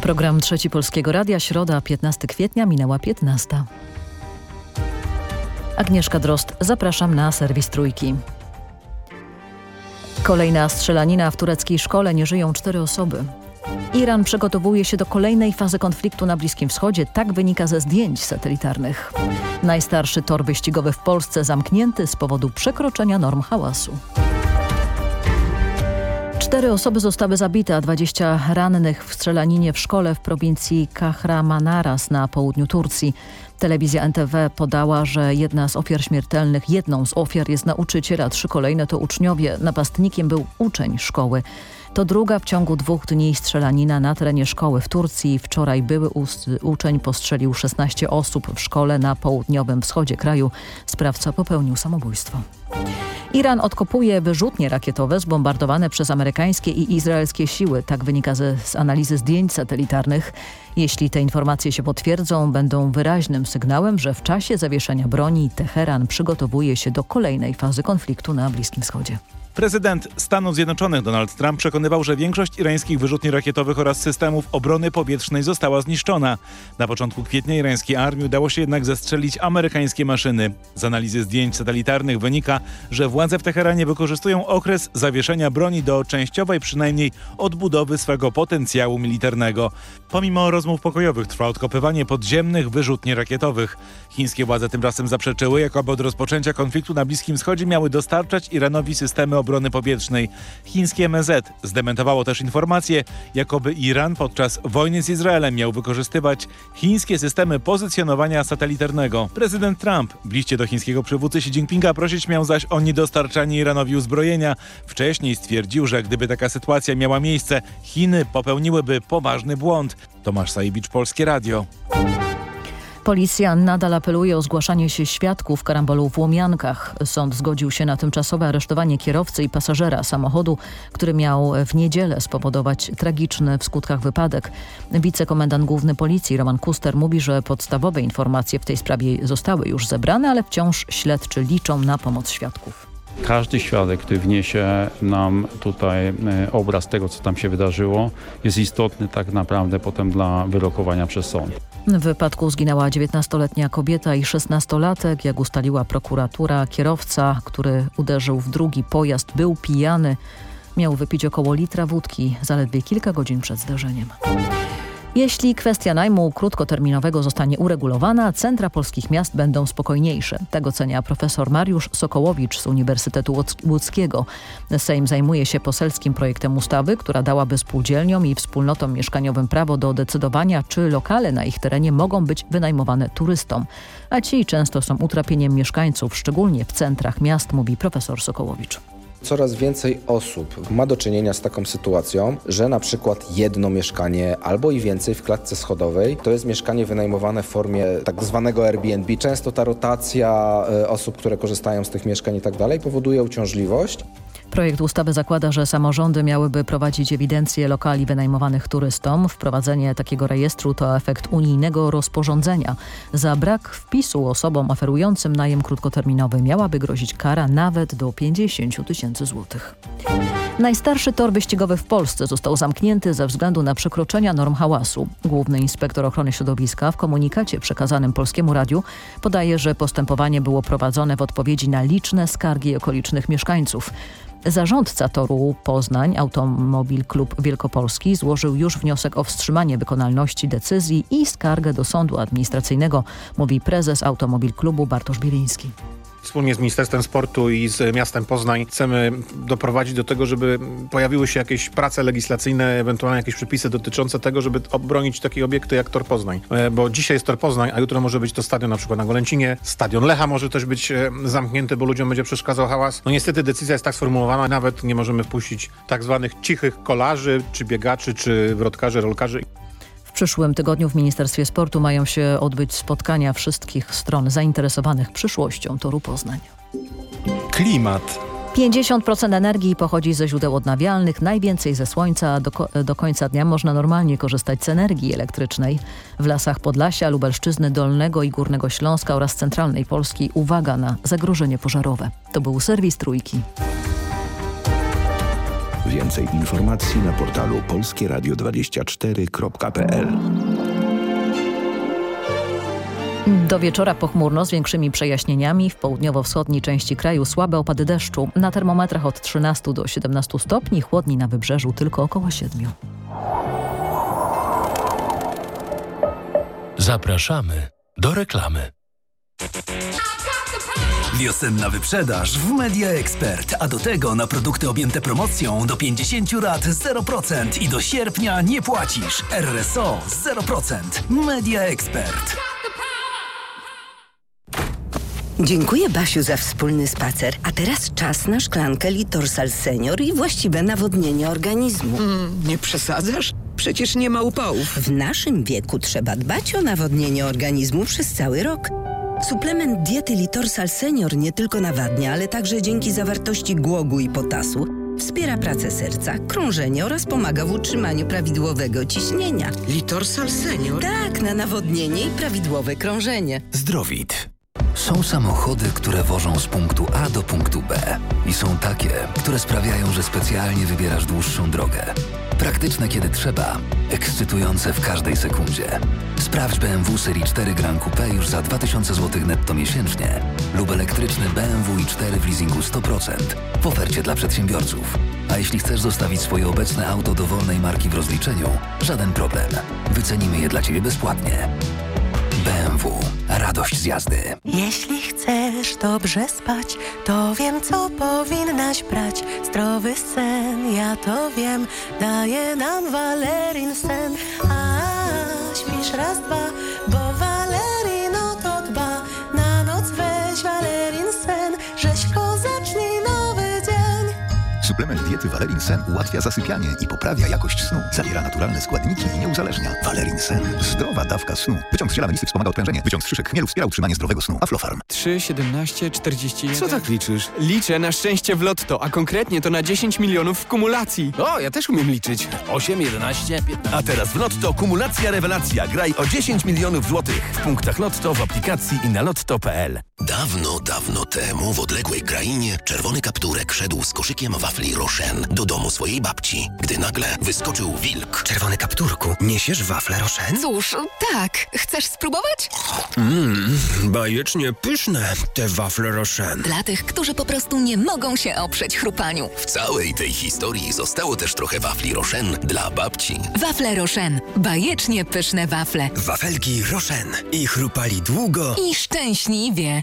Program Trzeci Polskiego Radia, środa 15 kwietnia, minęła 15. Agnieszka Drost, zapraszam na serwis Trójki. Kolejna strzelanina w tureckiej szkole, nie żyją cztery osoby. Iran przygotowuje się do kolejnej fazy konfliktu na Bliskim Wschodzie, tak wynika ze zdjęć satelitarnych. Najstarszy tor wyścigowy w Polsce zamknięty z powodu przekroczenia norm hałasu. Cztery osoby zostały zabite, a 20 rannych w strzelaninie w szkole w prowincji Kahramanaras na południu Turcji. Telewizja NTV podała, że jedna z ofiar śmiertelnych, jedną z ofiar jest nauczyciel, trzy kolejne to uczniowie. Napastnikiem był uczeń szkoły. To druga w ciągu dwóch dni strzelanina na terenie szkoły w Turcji. Wczoraj były uczeń postrzelił 16 osób w szkole na południowym wschodzie kraju. Sprawca popełnił samobójstwo. Iran odkopuje wyrzutnie rakietowe zbombardowane przez amerykańskie i izraelskie siły. Tak wynika ze, z analizy zdjęć satelitarnych. Jeśli te informacje się potwierdzą, będą wyraźnym sygnałem, że w czasie zawieszenia broni Teheran przygotowuje się do kolejnej fazy konfliktu na Bliskim Wschodzie. Prezydent Stanów Zjednoczonych Donald Trump przekonywał, że większość irańskich wyrzutni rakietowych oraz systemów obrony powietrznej została zniszczona. Na początku kwietnia irańskiej armii udało się jednak zestrzelić amerykańskie maszyny. Z analizy zdjęć satelitarnych wynika, że władze w Teheranie wykorzystują okres zawieszenia broni do częściowej przynajmniej odbudowy swego potencjału militarnego. Pomimo rozmów pokojowych trwa odkopywanie podziemnych wyrzutni rakietowych. Chińskie władze tymczasem zaprzeczyły, jakoby od rozpoczęcia konfliktu na Bliskim Wschodzie miały dostarczać Iranowi systemy obrony powietrznej. Chińskie MZ zdementowało też informację, jakoby Iran podczas wojny z Izraelem miał wykorzystywać chińskie systemy pozycjonowania satelitarnego. Prezydent Trump w liście do chińskiego przywódcy Xi Jinpinga prosić miał zaś o niedostarczanie Iranowi uzbrojenia. Wcześniej stwierdził, że gdyby taka sytuacja miała miejsce, Chiny popełniłyby poważny błąd. Tomasz Sajewicz, Polskie Radio. Policja nadal apeluje o zgłaszanie się świadków karambolu w Łomiankach. Sąd zgodził się na tymczasowe aresztowanie kierowcy i pasażera samochodu, który miał w niedzielę spowodować tragiczny w skutkach wypadek. Wicekomendant główny policji Roman Kuster mówi, że podstawowe informacje w tej sprawie zostały już zebrane, ale wciąż śledczy liczą na pomoc świadków. Każdy świadek, który wniesie nam tutaj e, obraz tego, co tam się wydarzyło, jest istotny tak naprawdę potem dla wyrokowania przez sąd. W wypadku zginęła 19-letnia kobieta i 16-latek. Jak ustaliła prokuratura, kierowca, który uderzył w drugi pojazd, był pijany. Miał wypić około litra wódki zaledwie kilka godzin przed zdarzeniem. Jeśli kwestia najmu krótkoterminowego zostanie uregulowana, centra polskich miast będą spokojniejsze. Tego ocenia profesor Mariusz Sokołowicz z Uniwersytetu Łódzkiego. Sejm zajmuje się poselskim projektem ustawy, która dałaby spółdzielniom i wspólnotom mieszkaniowym prawo do decydowania, czy lokale na ich terenie mogą być wynajmowane turystom. A ci często są utrapieniem mieszkańców, szczególnie w centrach miast, mówi profesor Sokołowicz. Coraz więcej osób ma do czynienia z taką sytuacją, że na przykład jedno mieszkanie albo i więcej w klatce schodowej to jest mieszkanie wynajmowane w formie tak zwanego Airbnb. Często ta rotacja e, osób, które korzystają z tych mieszkań i tak dalej powoduje uciążliwość. Projekt ustawy zakłada, że samorządy miałyby prowadzić ewidencję lokali wynajmowanych turystom. Wprowadzenie takiego rejestru to efekt unijnego rozporządzenia. Za brak wpisu osobom oferującym najem krótkoterminowy miałaby grozić kara nawet do 50 tysięcy złotych. Najstarszy tor wyścigowy w Polsce został zamknięty ze względu na przekroczenia norm hałasu. Główny inspektor ochrony środowiska w komunikacie przekazanym Polskiemu Radiu podaje, że postępowanie było prowadzone w odpowiedzi na liczne skargi okolicznych mieszkańców. Zarządca toru Poznań, Automobil Klub Wielkopolski, złożył już wniosek o wstrzymanie wykonalności decyzji i skargę do sądu administracyjnego, mówi prezes Automobil Klubu Bartosz Bieliński. Wspólnie z Ministerstwem Sportu i z miastem Poznań chcemy doprowadzić do tego, żeby pojawiły się jakieś prace legislacyjne, ewentualnie jakieś przepisy dotyczące tego, żeby obronić takie obiekty jak Tor Poznań. E, bo dzisiaj jest Tor Poznań, a jutro może być to stadion na przykład na Golęcinie. Stadion Lecha może też być e, zamknięty, bo ludziom będzie przeszkadzał hałas. No niestety decyzja jest tak sformułowana, nawet nie możemy wpuścić tak zwanych cichych kolarzy, czy biegaczy, czy wrotkarzy, rolkarzy przyszłym tygodniu w Ministerstwie Sportu mają się odbyć spotkania wszystkich stron zainteresowanych przyszłością Toru Poznań. Klimat. 50% energii pochodzi ze źródeł odnawialnych, najwięcej ze słońca. Do, do, końca dnia można normalnie korzystać z energii elektrycznej. W lasach Podlasia, Lubelszczyzny, Dolnego i Górnego Śląska oraz centralnej Polski uwaga na zagrożenie pożarowe. To był serwis Trójki. Więcej informacji na portalu polskieradio24.pl Do wieczora pochmurno z większymi przejaśnieniami. W południowo-wschodniej części kraju słabe opady deszczu. Na termometrach od 13 do 17 stopni, chłodni na wybrzeżu tylko około 7. Zapraszamy do reklamy. Wiosenna wyprzedaż w Media Expert, a do tego na produkty objęte promocją do 50 lat 0% i do sierpnia nie płacisz. RSO 0%. Media Expert. Dziękuję Basiu za wspólny spacer. A teraz czas na szklankę Litorsal Senior i właściwe nawodnienie organizmu. Nie przesadzasz? Przecież nie ma upałów. W naszym wieku trzeba dbać o nawodnienie organizmu przez cały rok. Suplement diety Litorsal Senior nie tylko nawadnia, ale także dzięki zawartości głogu i potasu wspiera pracę serca, krążenie oraz pomaga w utrzymaniu prawidłowego ciśnienia. Litorsal Senior? Tak, na nawodnienie i prawidłowe krążenie. Zdrowit. Są samochody, które wożą z punktu A do punktu B. I są takie, które sprawiają, że specjalnie wybierasz dłuższą drogę. Praktyczne kiedy trzeba, ekscytujące w każdej sekundzie. Sprawdź BMW Serii 4 Grand Coupe już za 2000 zł netto miesięcznie lub elektryczny BMW i4 w leasingu 100% w ofercie dla przedsiębiorców. A jeśli chcesz zostawić swoje obecne auto dowolnej marki w rozliczeniu, żaden problem. Wycenimy je dla Ciebie bezpłatnie. BMW. Radość z jazdy. Jeśli chcesz dobrze spać, to wiem, co powinnaś brać. Zdrowy sen, ja to wiem, daje nam Valerin sen. A śpisz raz, dwa, bo Suplement diety Valerin Sen ułatwia zasypianie i poprawia jakość snu. Zawiera naturalne składniki i nie uzależnia. Valerin Sen. Zdrowa dawka snu. Wyciąg z ziela melisy wspomaga odprężenie. Wyciąg z szyszek chmielu wspiera utrzymanie zdrowego snu. Aflofarm. 3, 17, 41... Co tak liczysz? Liczę na szczęście w lotto, a konkretnie to na 10 milionów w kumulacji. O, ja też umiem liczyć. 8, 11, 15. A teraz w Lotto kumulacja rewelacja. Graj o 10 milionów złotych w punktach Lotto, w aplikacji i na lotto.pl. Dawno, dawno temu w odległej krainie czerwony kapturek szedł z koszykiem wafli Rochen do domu swojej babci, gdy nagle wyskoczył wilk. Czerwony kapturku, niesiesz wafle Rochen? Cóż, tak. Chcesz spróbować? Mmm, bajecznie pyszne te wafle Rochen. Dla tych, którzy po prostu nie mogą się oprzeć chrupaniu. W całej tej historii zostało też trochę wafli Rochen dla babci. Wafle Rochen. Bajecznie pyszne wafle. Wafelki Rochen. I chrupali długo. I szczęśliwie.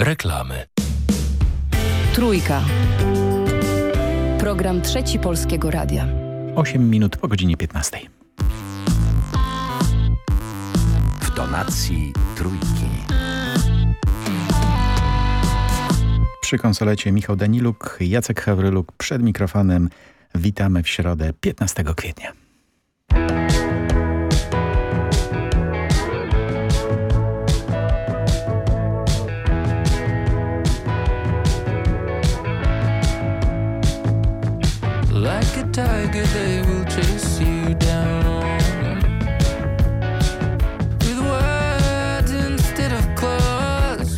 reklamy. Trójka. Program Trzeci Polskiego Radia. 8 minut po godzinie 15. W donacji trójki. Przy konsolecie Michał Daniluk, Jacek Hawryluk przed mikrofonem. Witamy w środę 15 kwietnia. Tiger, they will chase you down with words instead of claws.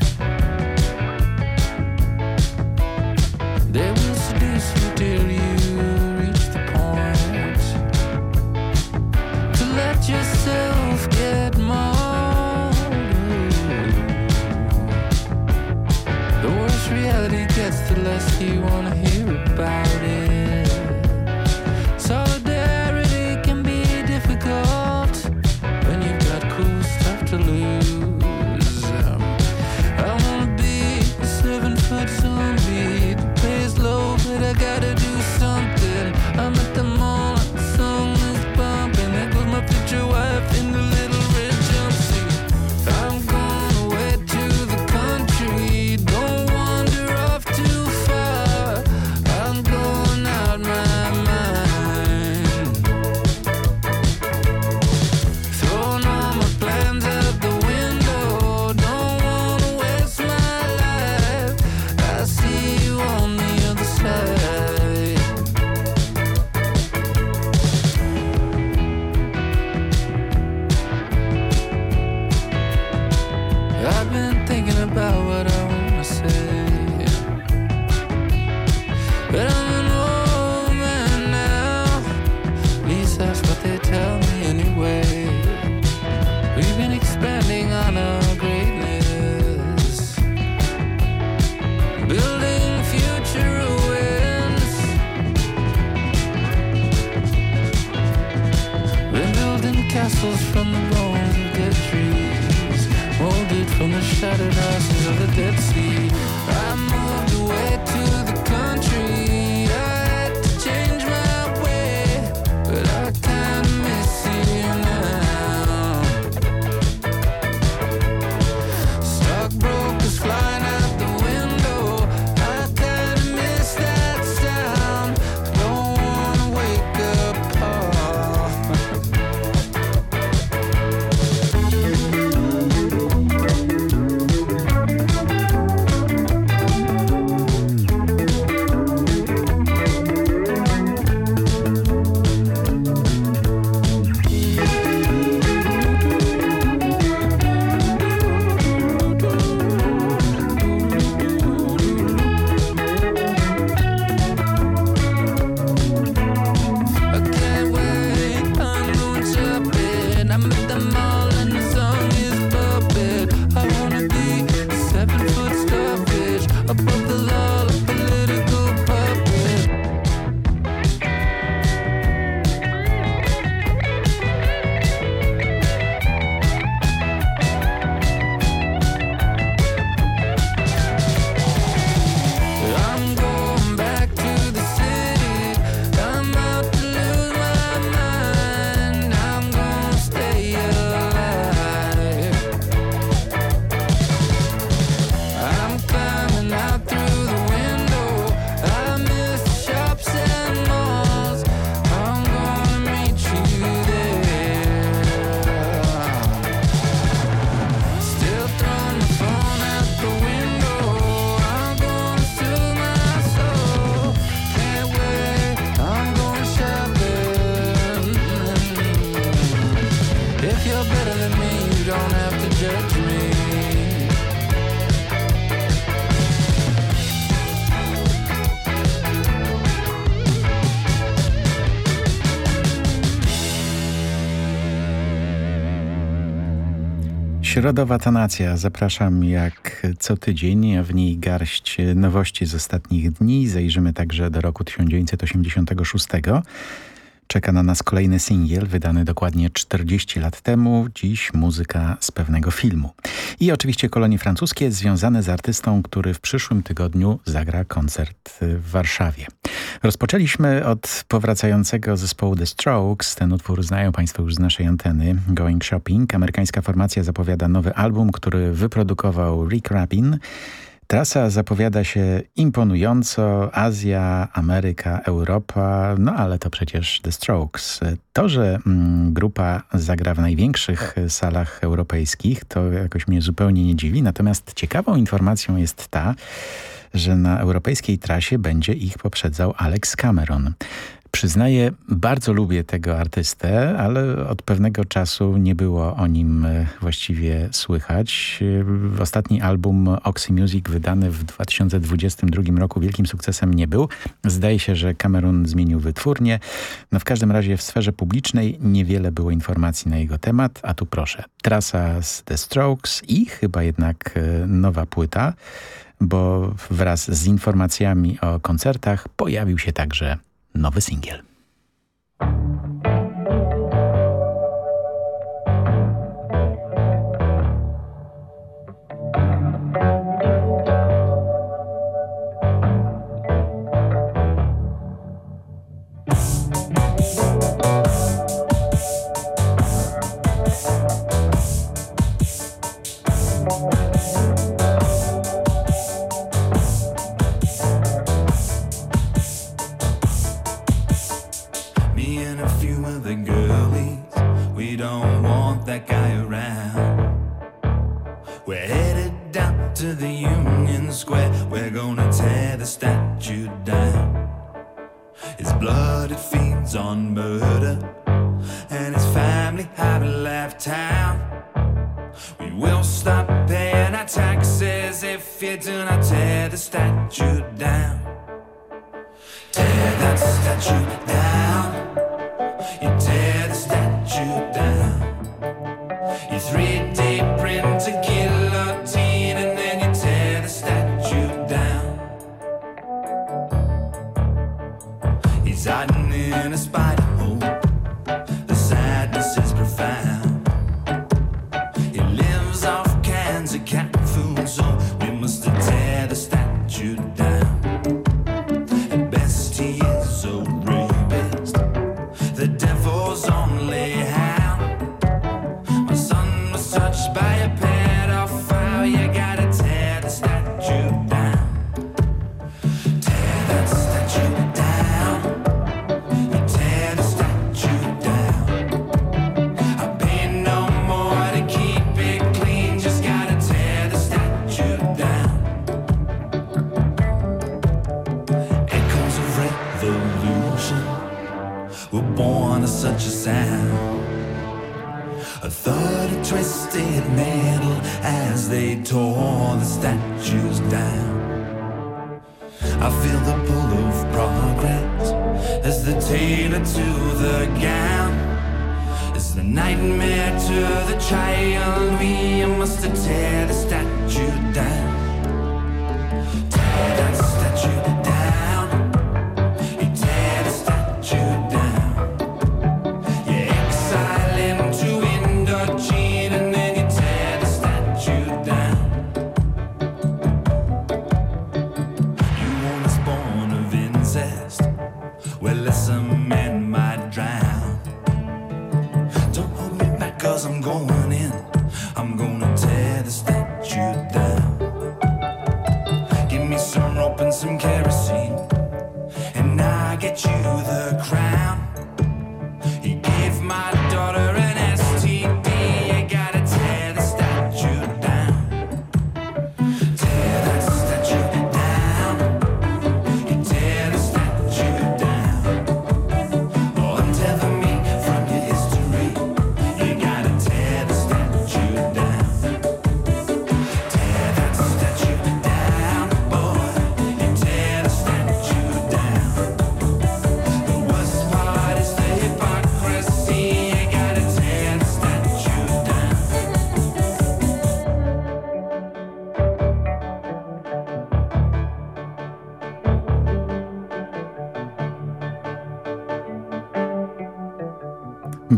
They will seduce you till you reach the point to let yourself get mauled. The worse reality gets, the less you Środowa tonacja. Zapraszam jak co tydzień, a w niej garść nowości z ostatnich dni. Zajrzymy także do roku 1986. Czeka na nas kolejny singiel, wydany dokładnie 40 lat temu. Dziś muzyka z pewnego filmu. I oczywiście kolonie francuskie związane z artystą, który w przyszłym tygodniu zagra koncert w Warszawie. Rozpoczęliśmy od powracającego zespołu The Strokes. Ten utwór znają Państwo już z naszej anteny. Going Shopping. Amerykańska formacja zapowiada nowy album, który wyprodukował Rick Rabin. Trasa zapowiada się imponująco. Azja, Ameryka, Europa, no ale to przecież The Strokes. To, że mm, grupa zagra w największych salach europejskich, to jakoś mnie zupełnie nie dziwi. Natomiast ciekawą informacją jest ta, że na europejskiej trasie będzie ich poprzedzał Alex Cameron. Przyznaję, bardzo lubię tego artystę, ale od pewnego czasu nie było o nim e, właściwie słychać. E, Ostatni album Oxy Music wydany w 2022 roku wielkim sukcesem nie był. Zdaje się, że Cameron zmienił wytwórnię. No w każdym razie w sferze publicznej niewiele było informacji na jego temat, a tu proszę. Trasa z The Strokes i chyba jednak e, nowa płyta, bo wraz z informacjami o koncertach pojawił się także nowy singiel. And a few other girlies, we don't want that guy around. We're headed down to the Union Square, we're gonna tear the statue down. His blood, it feeds on murder, and his family haven't left town. We will stop paying our taxes if you do not tear the statue down. Tear that statue down.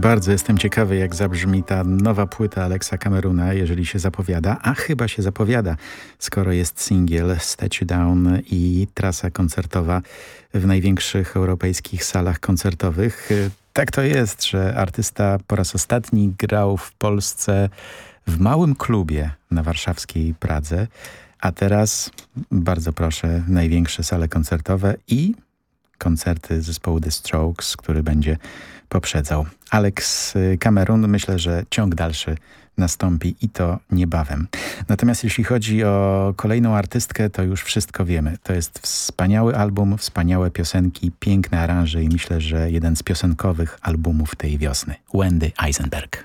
Bardzo jestem ciekawy, jak zabrzmi ta nowa płyta Alexa Cameruna, jeżeli się zapowiada, a chyba się zapowiada, skoro jest singiel Statue Down i trasa koncertowa w największych europejskich salach koncertowych. Tak to jest, że artysta po raz ostatni grał w Polsce w małym klubie na warszawskiej Pradze, a teraz, bardzo proszę, największe sale koncertowe i koncerty zespołu The Strokes, który będzie poprzedzał. Alex Cameron, myślę, że ciąg dalszy nastąpi i to niebawem. Natomiast jeśli chodzi o kolejną artystkę, to już wszystko wiemy. To jest wspaniały album, wspaniałe piosenki, piękne aranże i myślę, że jeden z piosenkowych albumów tej wiosny. Wendy Eisenberg.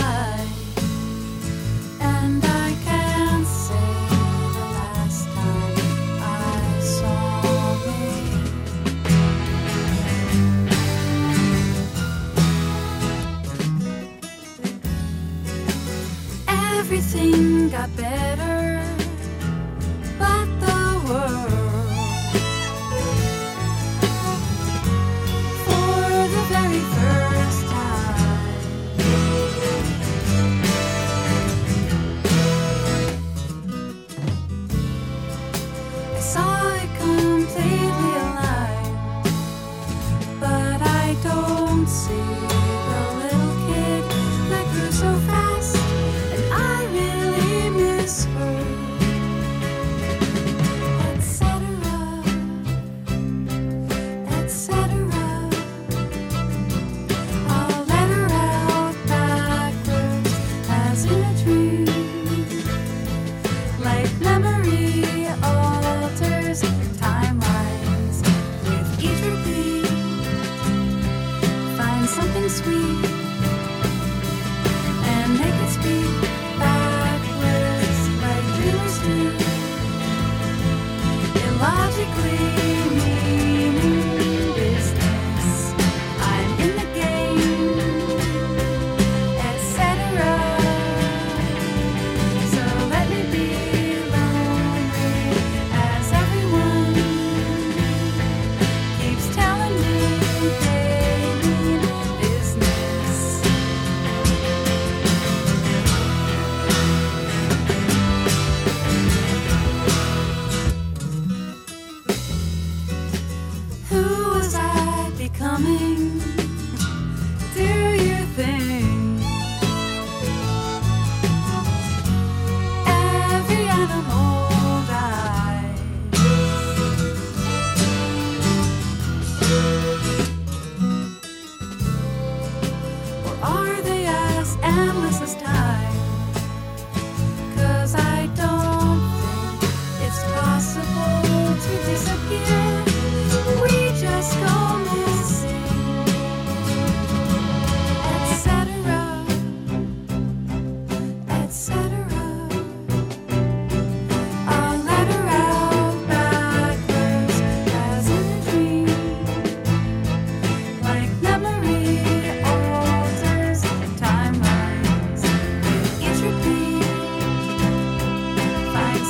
Everything got better,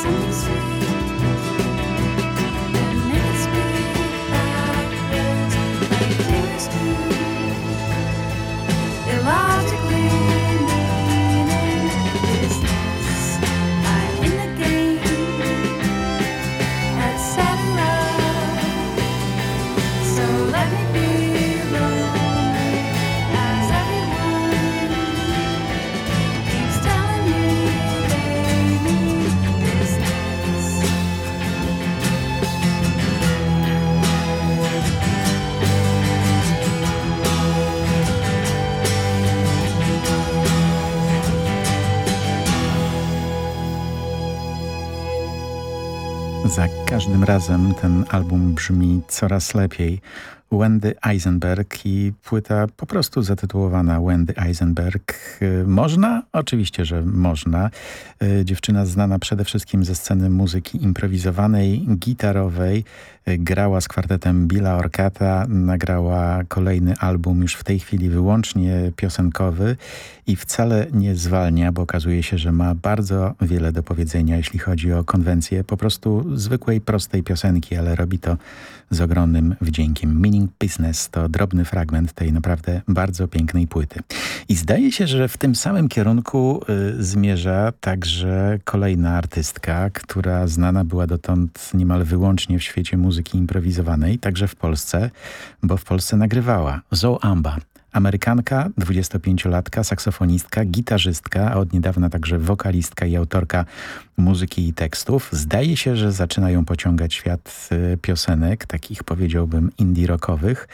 so sweet. Każdym razem ten album brzmi coraz lepiej. Wendy Eisenberg i płyta po prostu zatytułowana Wendy Eisenberg. Y, Można? Oczywiście, że można. Y, Dziewczyna znana przede wszystkim ze sceny muzyki improwizowanej, gitarowej. Y, Grała z kwartetem Billa Orkata, nagrała kolejny album już w tej chwili wyłącznie piosenkowy i wcale nie zwalnia, bo okazuje się, że ma bardzo wiele do powiedzenia, jeśli chodzi o konwencję po prostu zwykłej, prostej piosenki, ale robi to z ogromnym wdziękiem. Meaning Business to drobny fragment tej naprawdę bardzo pięknej płyty. I zdaje się, że w tym samym kierunku y, zmierza także kolejna artystka, która znana była dotąd niemal wyłącznie w świecie muzyki improwizowanej, także w Polsce, bo w Polsce nagrywała. Zoe Amba. Amerykanka, 25-latka, saksofonistka, gitarzystka, a od niedawna także wokalistka i autorka muzyki i tekstów. Zdaje się, że zaczyna ją pociągać świat y, piosenek, takich powiedziałbym indie rockowych.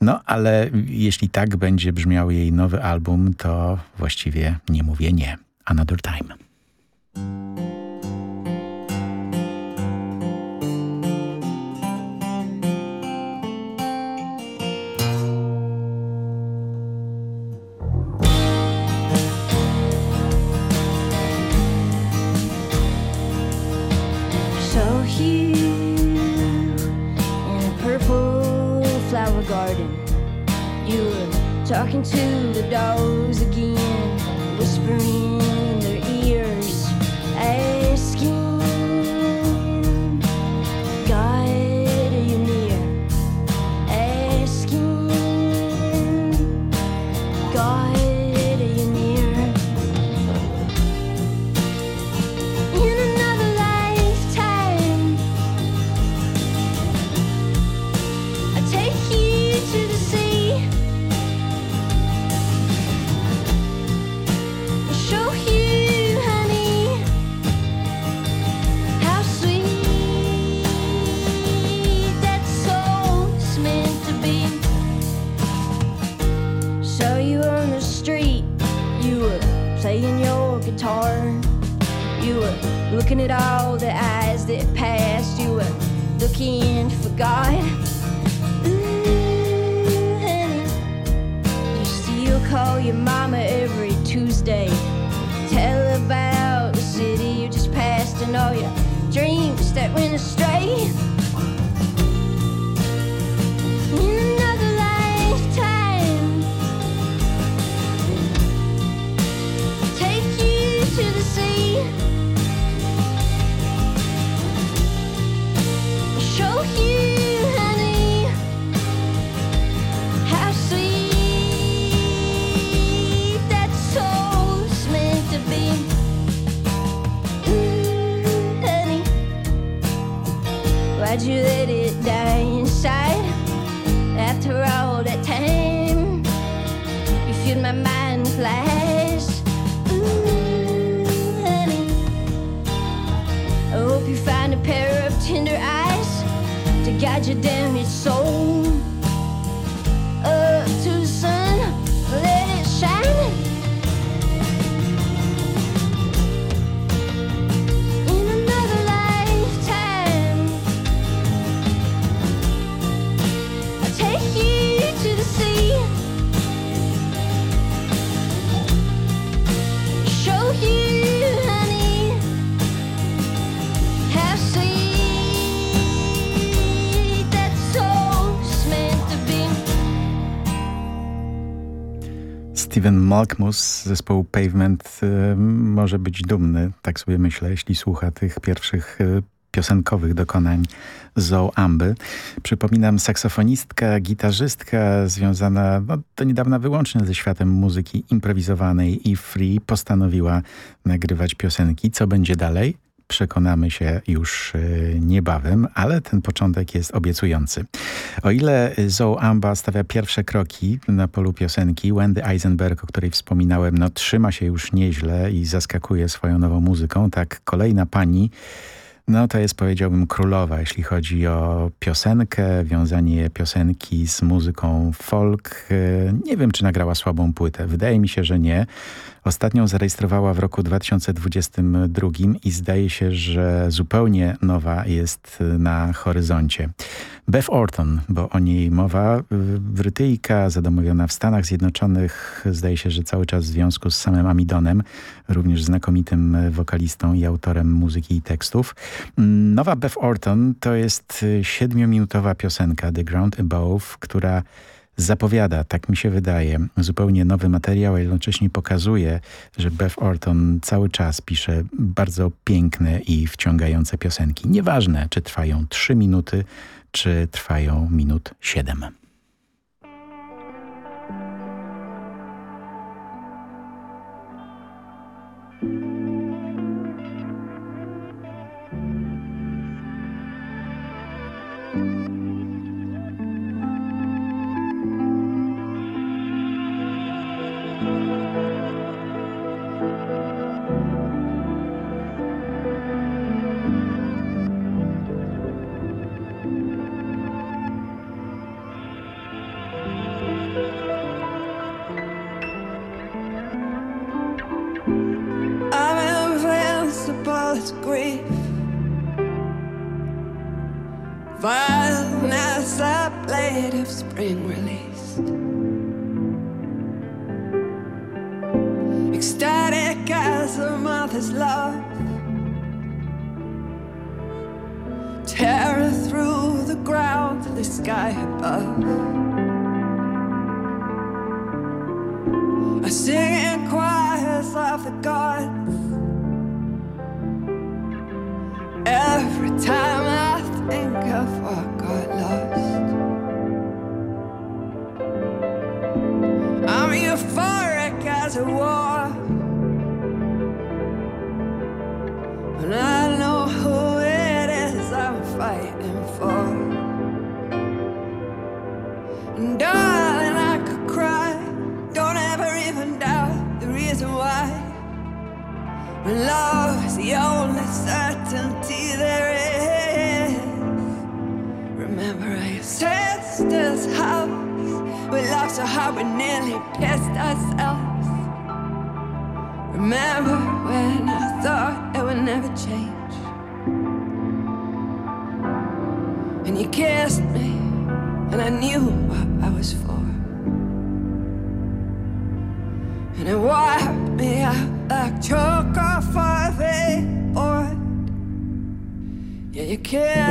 No ale jeśli tak będzie brzmiał jej nowy album, to właściwie nie mówię nie. Another Time. Malkmus zespołu Pavement y, może być dumny, tak sobie myślę, jeśli słucha tych pierwszych y, piosenkowych dokonań Zoe Amby. Przypominam, saksofonistka, gitarzystka związana no, do niedawna wyłącznie ze światem muzyki improwizowanej i free postanowiła nagrywać piosenki. Co będzie dalej? Przekonamy się już y, niebawem, ale ten początek jest obiecujący. O ile Zoe Amba stawia pierwsze kroki na polu piosenki, Wendy Eisenberg, o której wspominałem, no trzyma się już nieźle i zaskakuje swoją nową muzyką, tak kolejna pani no to jest powiedziałbym królowa, jeśli chodzi o piosenkę, wiązanie piosenki z muzyką folk. Nie wiem, czy nagrała słabą płytę. Wydaje mi się, że nie. Ostatnią zarejestrowała w roku 2022 i zdaje się, że zupełnie nowa jest na horyzoncie. Beth Orton, bo o niej mowa, Brytyjka zadomowiona w Stanach Zjednoczonych, zdaje się, że cały czas w związku z samym Amidonem, również znakomitym wokalistą i autorem muzyki i tekstów. Nowa Beth Orton to jest siedmiominutowa piosenka The Ground Above, która zapowiada, tak mi się wydaje, zupełnie nowy materiał, a jednocześnie pokazuje, że Beth Orton cały czas pisze bardzo piękne i wciągające piosenki. Nieważne, czy trwają 3 minuty, czy trwają minut 7. So we nearly pissed ourselves. Remember when I thought it would never change. And you kissed me, and I knew what I was for. And it wiped me out like chalk off of a board. Yeah, you kissed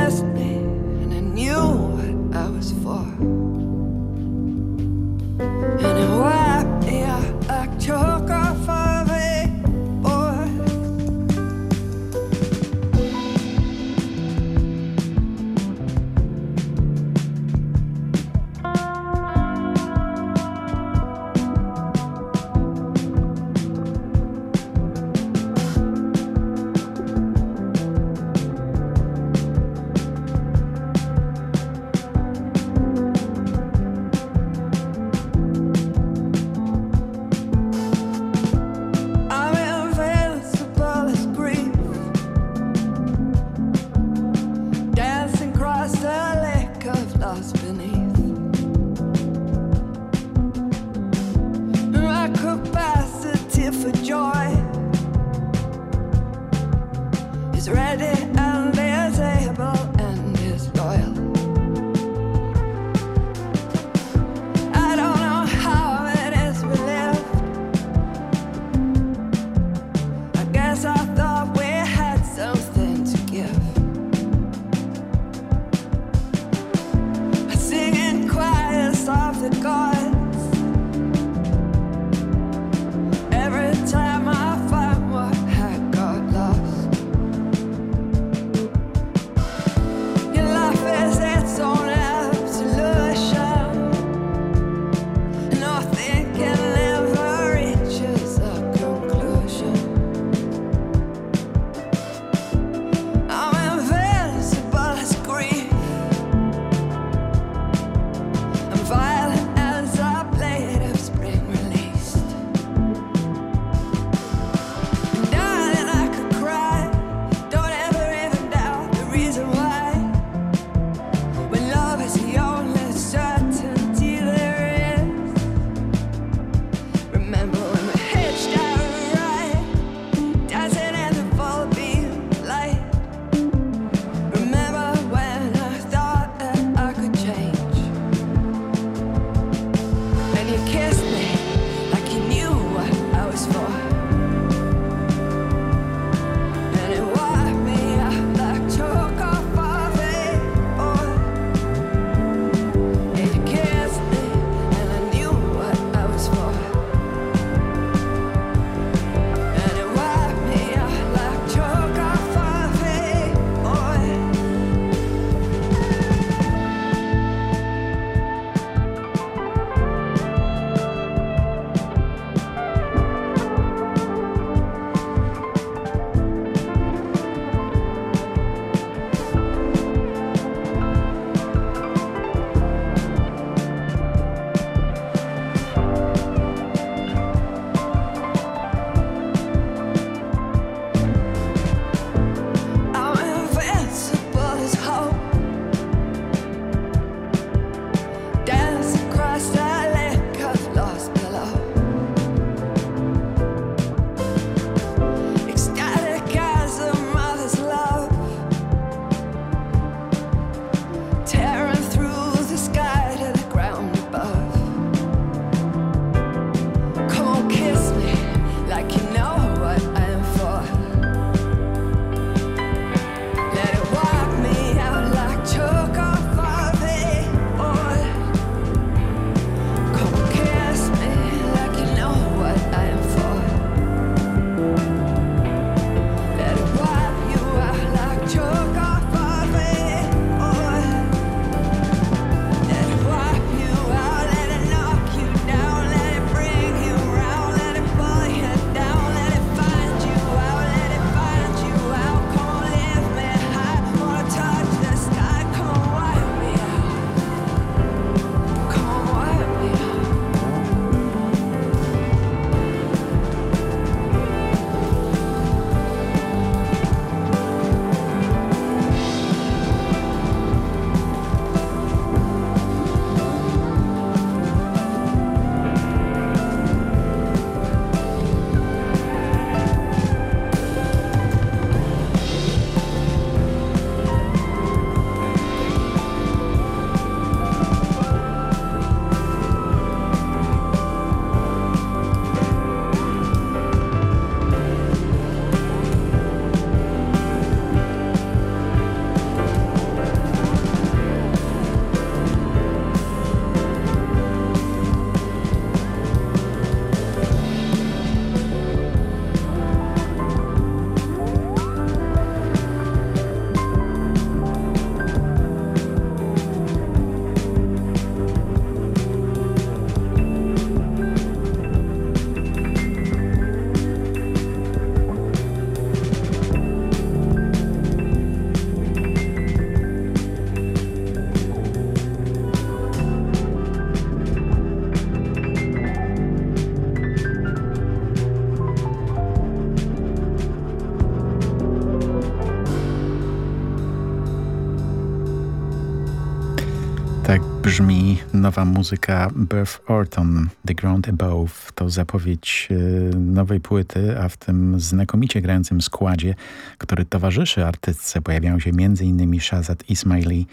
nowa muzyka Beth Orton, The Ground Above. To zapowiedź e, nowej płyty, a w tym znakomicie grającym składzie, który towarzyszy artystce, pojawiają się m.in. Shazad Ismaili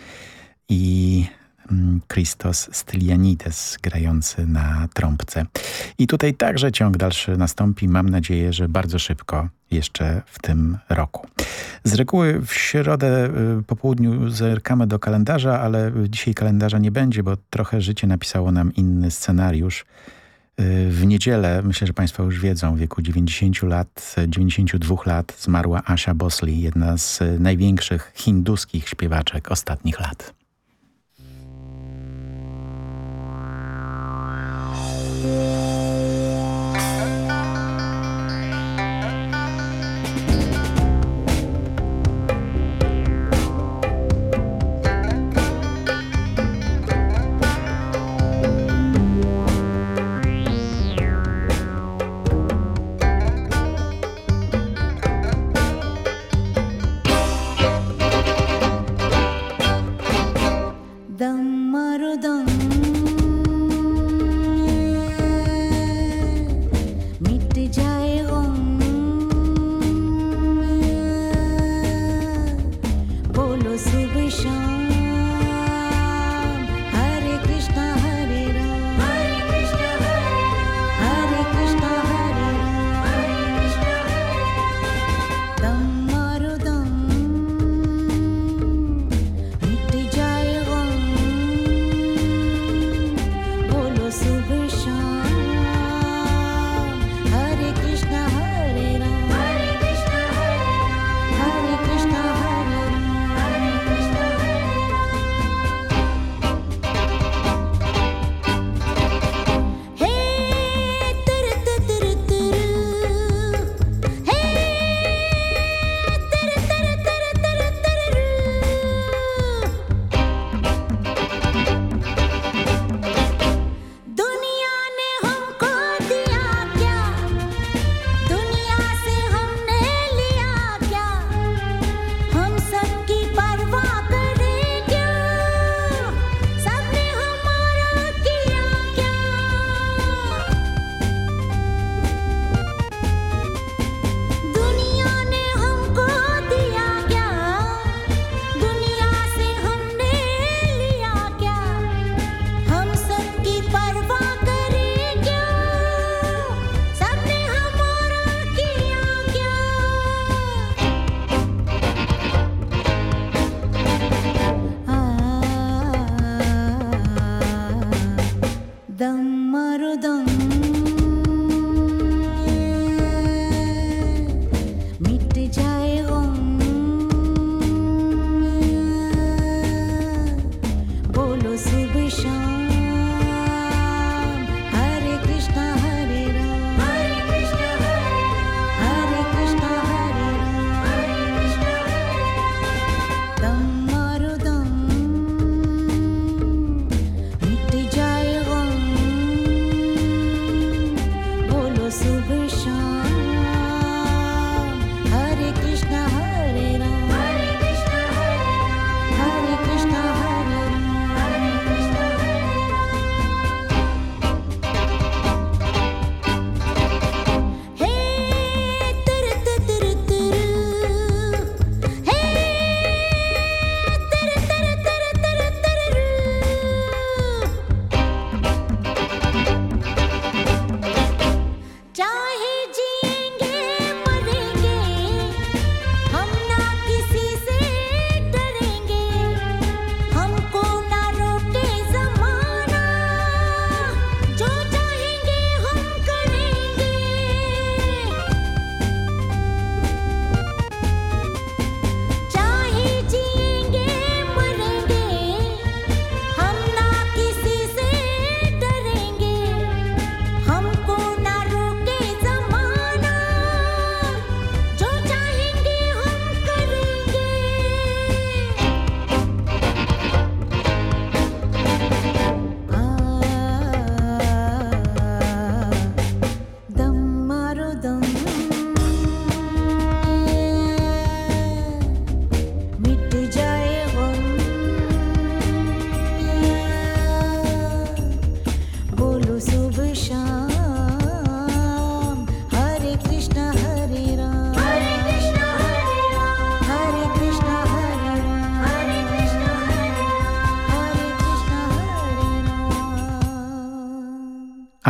i Christos Stylianides grający na trąbce. I tutaj także ciąg dalszy nastąpi. Mam nadzieję, że bardzo szybko jeszcze w tym roku. Z reguły w środę y, po południu zerkamy do kalendarza, ale dzisiaj kalendarza nie będzie, bo trochę życie napisało nam inny scenariusz. Y, w niedzielę, myślę, że Państwo już wiedzą, w wieku 90 lat, 92 lat zmarła Asha Bosley, jedna z największych hinduskich śpiewaczek ostatnich lat.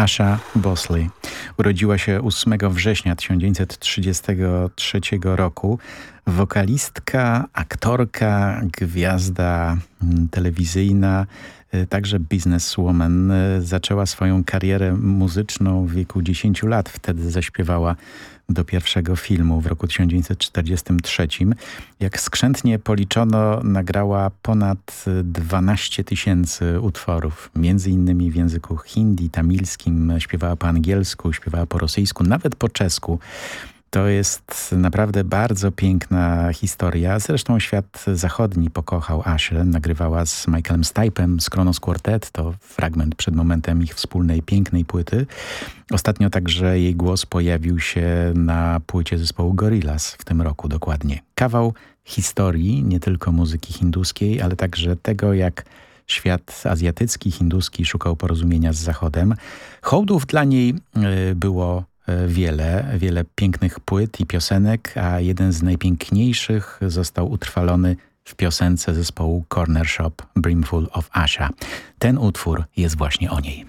Asha Bosley. Urodziła się 8 września 1933 roku. Wokalistka, aktorka, gwiazda mm, telewizyjna, y, także bizneswoman. Y, Zaczęła swoją karierę muzyczną w wieku 10 lat. Wtedy zaśpiewała do pierwszego filmu w roku 1943. Jak skrzętnie policzono, nagrała ponad 12 tysięcy utworów, między innymi w języku hindi, tamilskim, śpiewała po angielsku, śpiewała po rosyjsku, nawet po czesku. To jest naprawdę bardzo piękna historia. Zresztą świat zachodni pokochał Aszę. Nagrywała z Michaelem Stipe'em z Kronos Quartet. To fragment przed momentem ich wspólnej pięknej płyty. Ostatnio także jej głos pojawił się na płycie zespołu Gorillaz w tym roku dokładnie. Kawał historii nie tylko muzyki hinduskiej, ale także tego jak świat azjatycki, hinduski szukał porozumienia z Zachodem. Hołdów dla niej y, było wiele, wiele pięknych płyt i piosenek, a jeden z najpiękniejszych został utrwalony w piosence zespołu Corner Shop Brimful of Asha. Ten utwór jest właśnie o niej.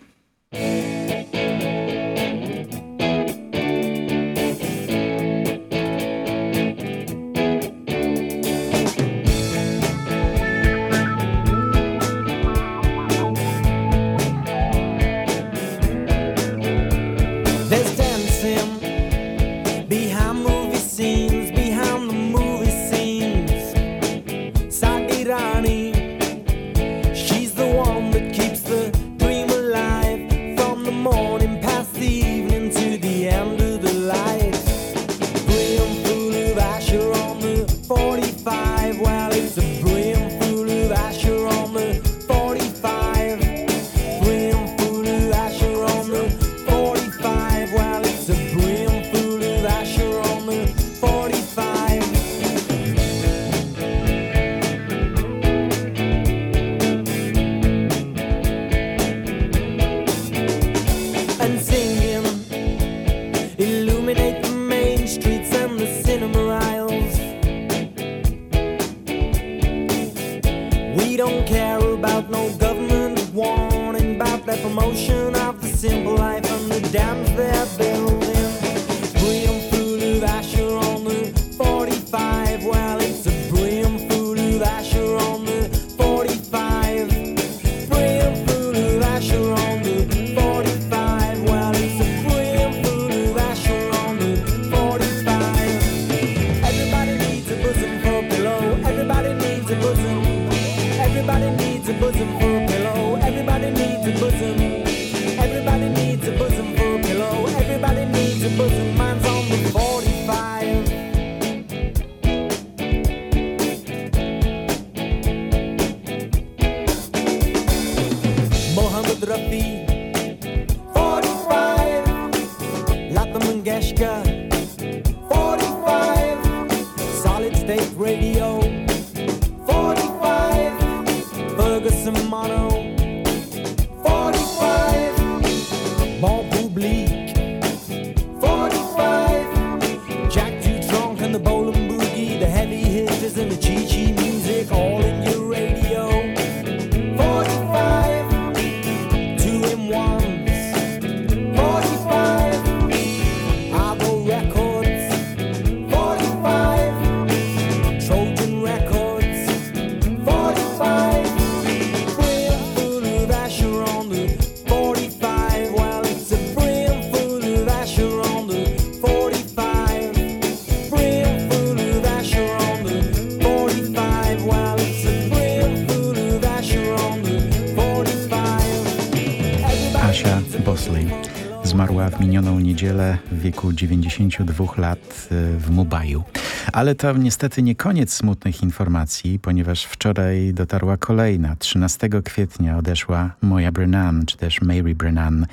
Wieku 92 lat y, w Mubaju. Ale to niestety nie koniec smutnych informacji, ponieważ wczoraj dotarła kolejna. 13 kwietnia odeszła Moja Brennan, czy też Mary Brennan,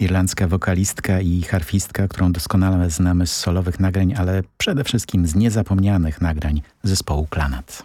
irlandzka wokalistka i harfistka, którą doskonale znamy z solowych nagrań, ale przede wszystkim z niezapomnianych nagrań zespołu Klanat.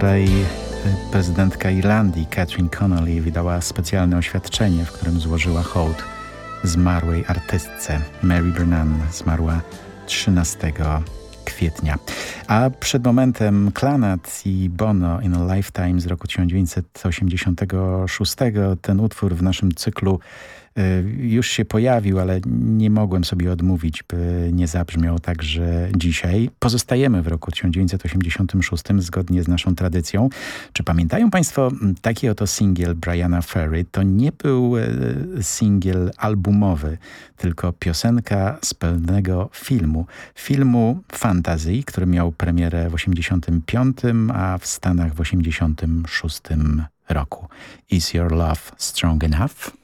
Wczoraj prezydentka Irlandii Catherine Connolly wydała specjalne oświadczenie, w którym złożyła hołd zmarłej artystce. Mary Brennan zmarła 13 kwietnia. A przed momentem Clanat i Bono in a Lifetime z roku 1986. Ten utwór w naszym cyklu już się pojawił, ale nie mogłem sobie odmówić, by nie zabrzmiał także dzisiaj. Pozostajemy w roku 1986 zgodnie z naszą tradycją. Czy pamiętają Państwo taki oto singiel Briana Ferry? To nie był y, singiel albumowy, tylko piosenka z pewnego filmu. Filmu fantasy, który miał premierę w 85, a w Stanach w 86 roku. Is Your Love Strong Enough?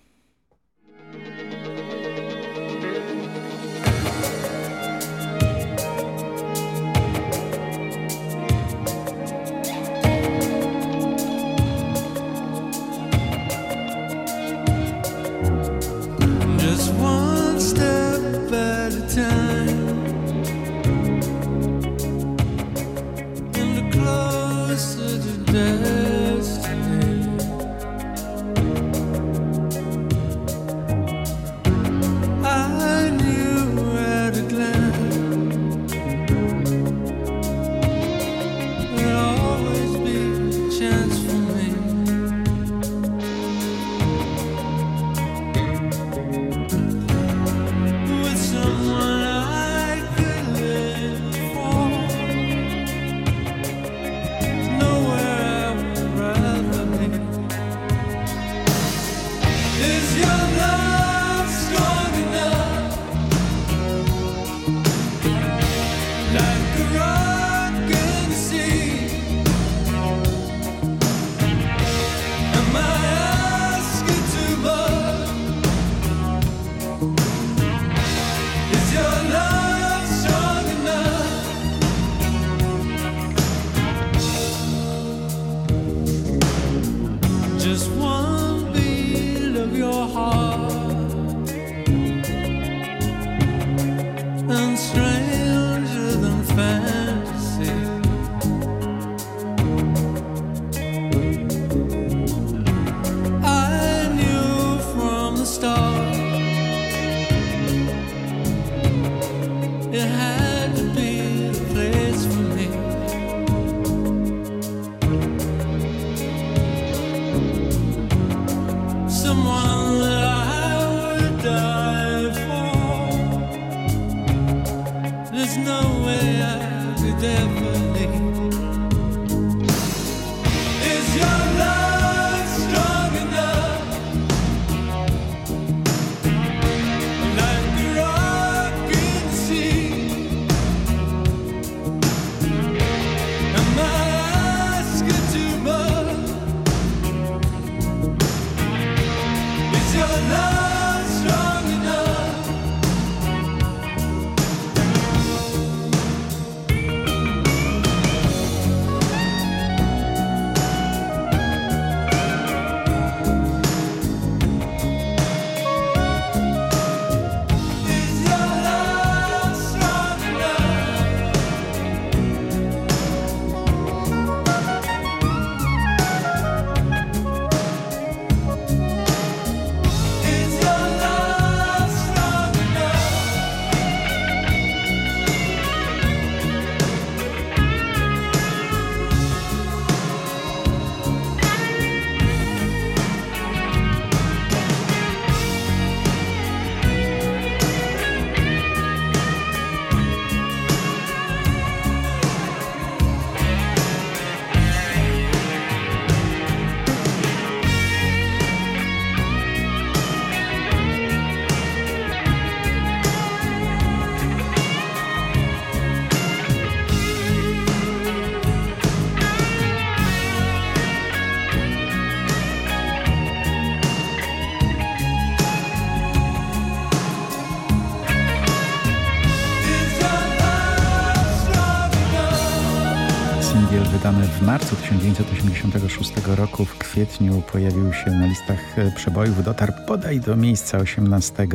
1986 roku w kwietniu pojawił się na listach e, przebojów, dotarł podaj do miejsca 18.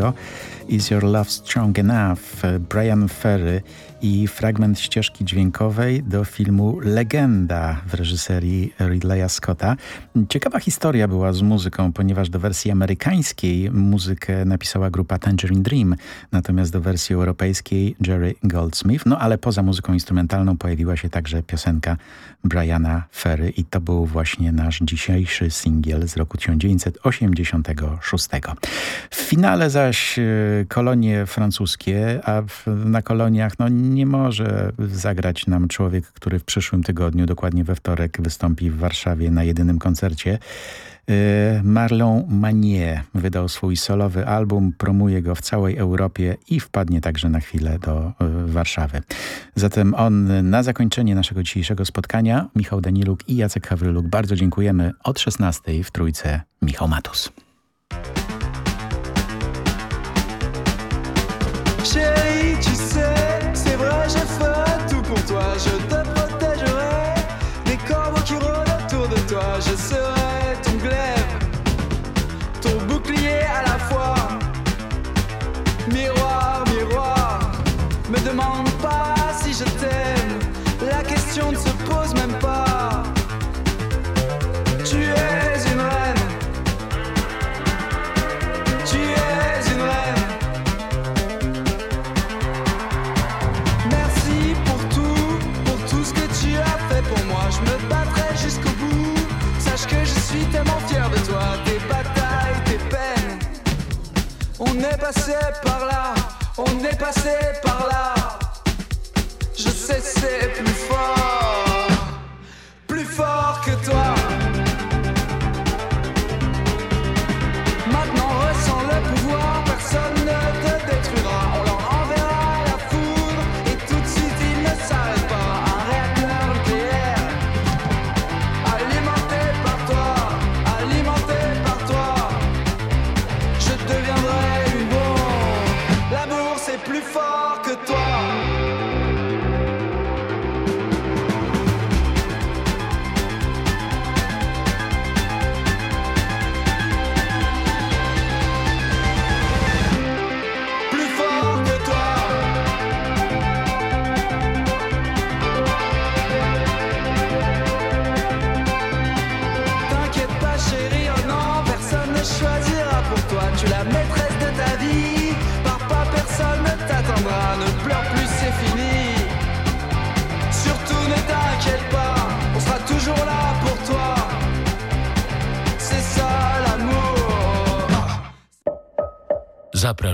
Is Your Love Strong Enough? Brian Ferry i fragment ścieżki dźwiękowej do filmu Legenda w reżyserii Ridleya Scotta. Ciekawa historia była z muzyką, ponieważ do wersji amerykańskiej muzykę napisała grupa Tangerine Dream, natomiast do wersji europejskiej Jerry Goldsmith. No ale poza muzyką instrumentalną pojawiła się także piosenka Briana Ferry i to był właśnie nasz dzisiejszy singiel z roku 1986. W finale zaś e, kolonie francuskie, a na koloniach no, nie może zagrać nam człowiek, który w przyszłym tygodniu, dokładnie we wtorek, wystąpi w Warszawie na jedynym koncercie. E, Marlon Manier wydał swój solowy album, promuje go w całej Europie i wpadnie także na chwilę do e, Warszawy. Zatem on na zakończenie naszego dzisiejszego spotkania, Michał Daniluk i Jacek Hawryluk, bardzo dziękujemy. Od 16 w Trójce Michał Matus. Passé par là, on est passé par là. Je sais c'est plus fort, plus fort que toi.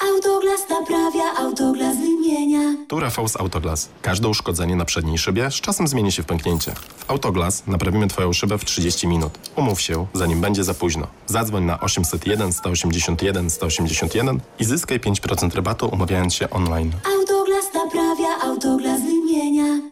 Autoglas naprawia, autoglas wymienia. Tu Rafał z Autoglas. Każde uszkodzenie na przedniej szybie z czasem zmieni się w pęknięcie. W Autoglas naprawimy Twoją szybę w 30 minut. Umów się, zanim będzie za późno. Zadzwoń na 801 181 181 i zyskaj 5% rabatu umawiając się online. Autoglas naprawia, autoglas wymienia.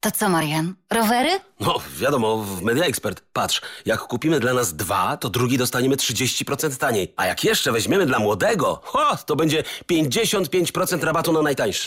To co, Marian? Rowery? No, wiadomo, w Media Expert. Patrz, jak kupimy dla nas dwa, to drugi dostaniemy 30% taniej. A jak jeszcze weźmiemy dla młodego, ho, to będzie 55% rabatu na najtańszy.